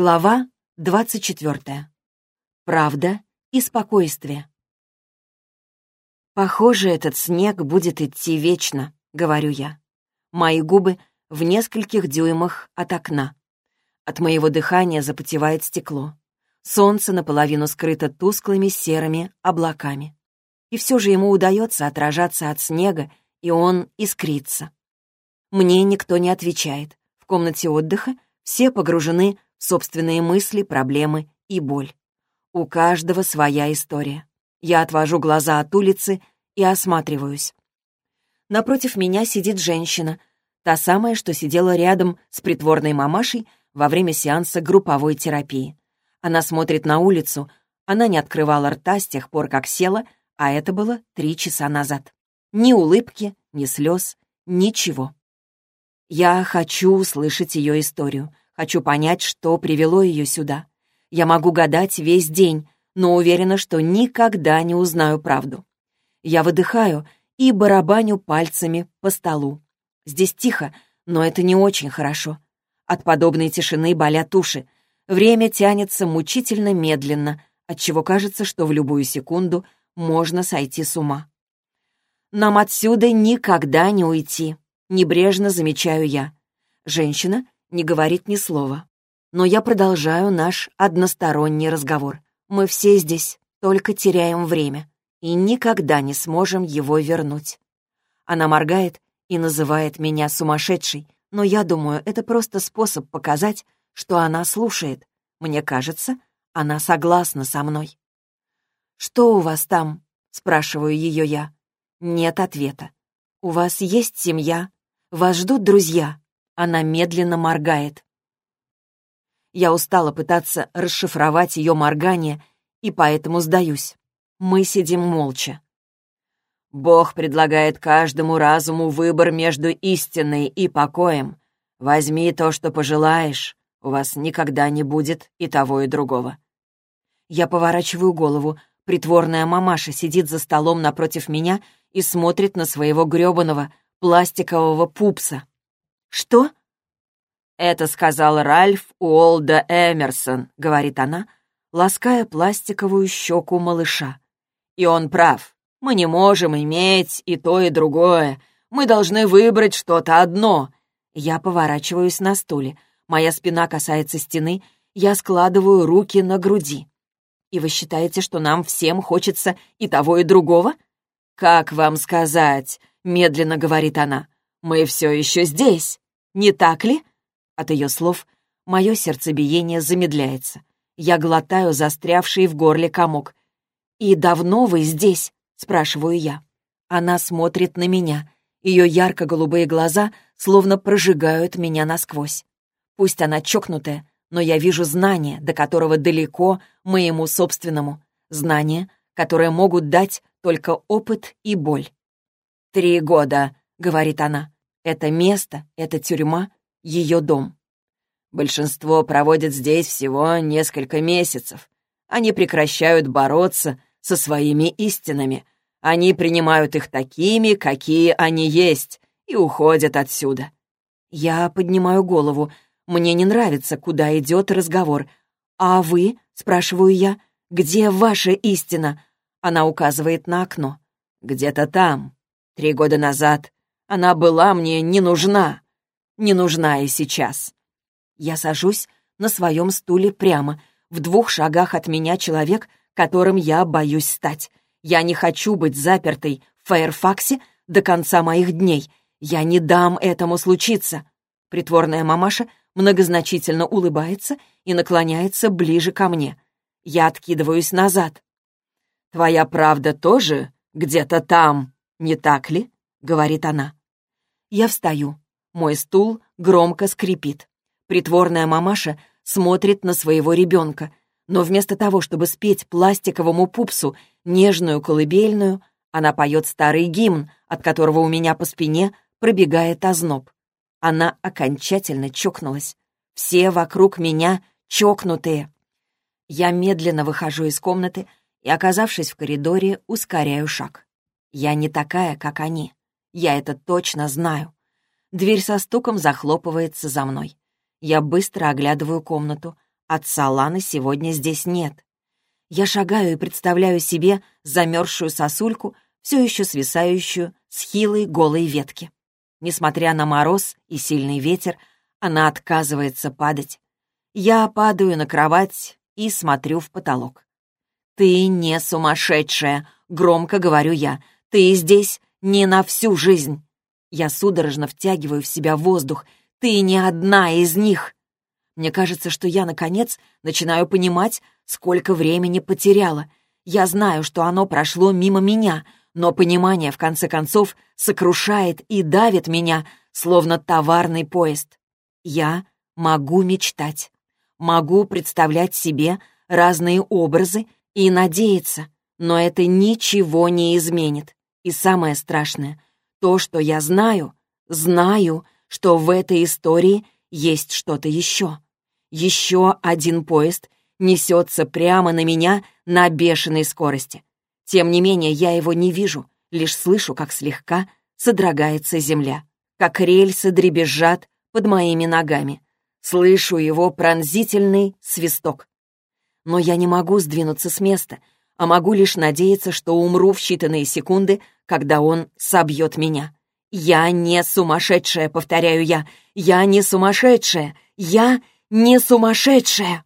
Глава 24. Правда и спокойствие. «Похоже, этот снег будет идти вечно», — говорю я. Мои губы в нескольких дюймах от окна. От моего дыхания запотевает стекло. Солнце наполовину скрыто тусклыми серыми облаками. И все же ему удается отражаться от снега, и он искрится. Мне никто не отвечает. В комнате отдыха все погружены собственные мысли, проблемы и боль. У каждого своя история. Я отвожу глаза от улицы и осматриваюсь. Напротив меня сидит женщина, та самая, что сидела рядом с притворной мамашей во время сеанса групповой терапии. Она смотрит на улицу, она не открывала рта с тех пор, как села, а это было три часа назад. Ни улыбки, ни слез, ничего. Я хочу услышать ее историю, Хочу понять, что привело ее сюда. Я могу гадать весь день, но уверена, что никогда не узнаю правду. Я выдыхаю и барабаню пальцами по столу. Здесь тихо, но это не очень хорошо. От подобной тишины болят уши. Время тянется мучительно медленно, отчего кажется, что в любую секунду можно сойти с ума. «Нам отсюда никогда не уйти», — небрежно замечаю я. Женщина не говорит ни слова. Но я продолжаю наш односторонний разговор. Мы все здесь только теряем время и никогда не сможем его вернуть. Она моргает и называет меня сумасшедшей, но я думаю, это просто способ показать, что она слушает. Мне кажется, она согласна со мной. «Что у вас там?» — спрашиваю ее я. Нет ответа. «У вас есть семья? Вас ждут друзья?» Она медленно моргает. Я устала пытаться расшифровать ее моргание, и поэтому сдаюсь. Мы сидим молча. Бог предлагает каждому разуму выбор между истиной и покоем. Возьми то, что пожелаешь. У вас никогда не будет и того, и другого. Я поворачиваю голову. Притворная мамаша сидит за столом напротив меня и смотрит на своего грёбаного пластикового пупса. «Что?» «Это сказал Ральф Уолда Эмерсон», — говорит она, лаская пластиковую щеку малыша. «И он прав. Мы не можем иметь и то, и другое. Мы должны выбрать что-то одно». Я поворачиваюсь на стуле. Моя спина касается стены. Я складываю руки на груди. «И вы считаете, что нам всем хочется и того, и другого?» «Как вам сказать?» — медленно говорит она. «Мы все еще здесь, не так ли?» От ее слов мое сердцебиение замедляется. Я глотаю застрявший в горле комок. «И давно вы здесь?» — спрашиваю я. Она смотрит на меня. Ее ярко-голубые глаза словно прожигают меня насквозь. Пусть она чокнутая, но я вижу знание, до которого далеко моему собственному. Знания, которые могут дать только опыт и боль. «Три года», — говорит она. Это место, эта тюрьма, ее дом. Большинство проводят здесь всего несколько месяцев. Они прекращают бороться со своими истинами. Они принимают их такими, какие они есть, и уходят отсюда. Я поднимаю голову. Мне не нравится, куда идет разговор. «А вы?» — спрашиваю я. «Где ваша истина?» Она указывает на окно. «Где-то там. Три года назад она была мне не нужна. Не нужна и сейчас. Я сажусь на своем стуле прямо. В двух шагах от меня человек, которым я боюсь стать. Я не хочу быть запертой в Фаерфаксе до конца моих дней. Я не дам этому случиться. Притворная мамаша многозначительно улыбается и наклоняется ближе ко мне. Я откидываюсь назад. «Твоя правда тоже где-то там, не так ли?» — говорит она. Я встаю. Мой стул громко скрипит. Притворная мамаша смотрит на своего ребенка, но вместо того, чтобы спеть пластиковому пупсу нежную колыбельную, она поет старый гимн, от которого у меня по спине пробегает озноб. Она окончательно чокнулась. Все вокруг меня чокнутые. Я медленно выхожу из комнаты и, оказавшись в коридоре, ускоряю шаг. Я не такая, как они. Я это точно знаю. Дверь со стуком захлопывается за мной. Я быстро оглядываю комнату. Отца Ланы сегодня здесь нет. Я шагаю и представляю себе замерзшую сосульку, все еще свисающую с хилой голой ветки. Несмотря на мороз и сильный ветер, она отказывается падать. Я падаю на кровать и смотрю в потолок. «Ты не сумасшедшая», — громко говорю я. «Ты здесь не на всю жизнь». Я судорожно втягиваю в себя воздух. «Ты не одна из них». Мне кажется, что я, наконец, начинаю понимать, сколько времени потеряла. Я знаю, что оно прошло мимо меня, но понимание, в конце концов, сокрушает и давит меня, словно товарный поезд. Я могу мечтать, могу представлять себе разные образы и надеяться, но это ничего не изменит. И самое страшное — то, что я знаю, знаю, что в этой истории есть что-то еще. Еще один поезд несется прямо на меня на бешеной скорости. Тем не менее, я его не вижу, лишь слышу, как слегка содрогается земля, как рельсы дребезжат под моими ногами. Слышу его пронзительный свисток. Но я не могу сдвинуться с места, а могу лишь надеяться, что умру в считанные секунды, когда он собьет меня. «Я не сумасшедшая», — повторяю я. «Я не сумасшедшая! Я не сумасшедшая!»